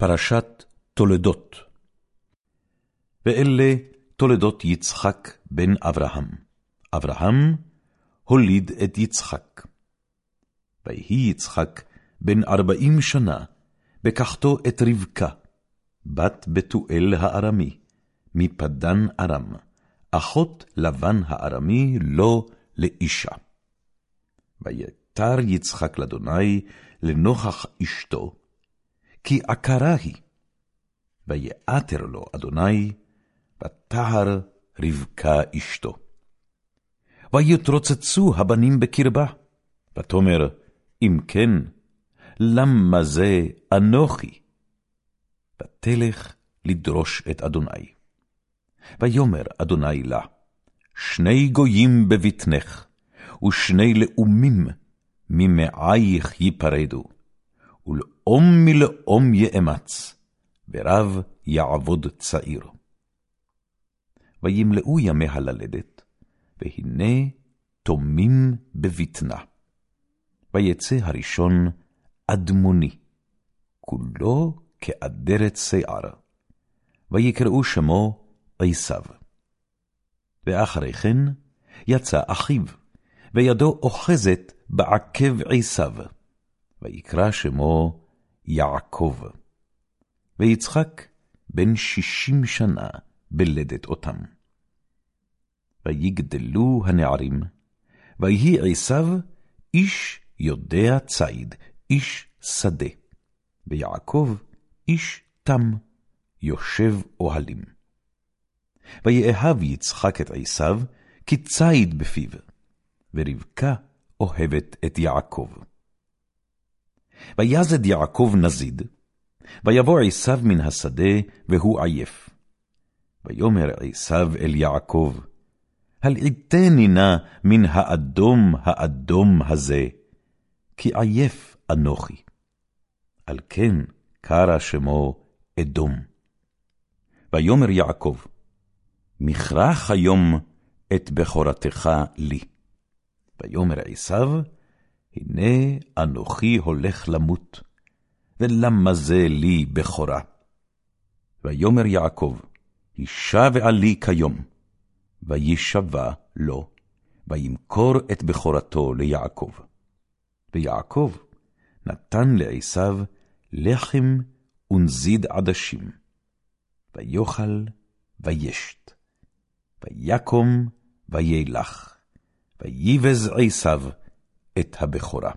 פרשת תולדות ואלה תולדות יצחק בן אברהם. אברהם הוליד את יצחק. ויהי יצחק בן ארבעים שנה, בקחתו את רבקה, בת בתואל הארמי, מפדן ארם, אחות לבן הארמי לו לאישה. ויתר יצחק לאדוני לנוכח אשתו, כי עקרה היא. ויעתר לו אדוני, ותהר רבקה אשתו. ויתרוצצו הבנים בקרבה, ותאמר, אם כן, למה זה אנוכי? ותלך לדרוש את אדוני. ויאמר אדוני לה, שני גויים בבטנך, ושני לאומים ממעייך ייפרדו, ולאום מלאום יאמץ, ורב יעבוד צעיר. וימלאו ימיה ללדת, והנה תומים בבטנה. ויצא הראשון אדמוני, כולו כאדרת שיער, ויקראו שמו עשיו. ואחרי כן יצא אחיו, וידו אוחזת בעקב עשיו, ויקרא שמו יעקב. ויצחק בן שישים שנה בלדת אותם. ויגדלו הנערים, ויהי עשיו איש יודע ציד, איש שדה, ויעקב איש תם, יושב אוהלים. ויאהב יצחק את עשיו, כי ציד בפיו, ורבקה אוהבת את יעקב. ויזד יעקב נזיד, ויבוא עשיו מן השדה, והוא עייף. ויאמר עשיו אל יעקב, הלעיטני נא מן האדום האדום הזה, כי עייף אנוכי. על כן קרא שמו אדום. ויאמר יעקב, מכרח היום את בכורתך לי. ויאמר עשיו, הנה אנוכי הולך למות, ולמה זה לי בכורה? ויאמר יעקב, הישבע לי כיום, וישבע לו, וימכור את בכורתו ליעקב. ויעקב נתן לעשיו לחם ונזיד עדשים, ויאכל וישת, ויקום וילך, ויבז עשיו את הבכורה.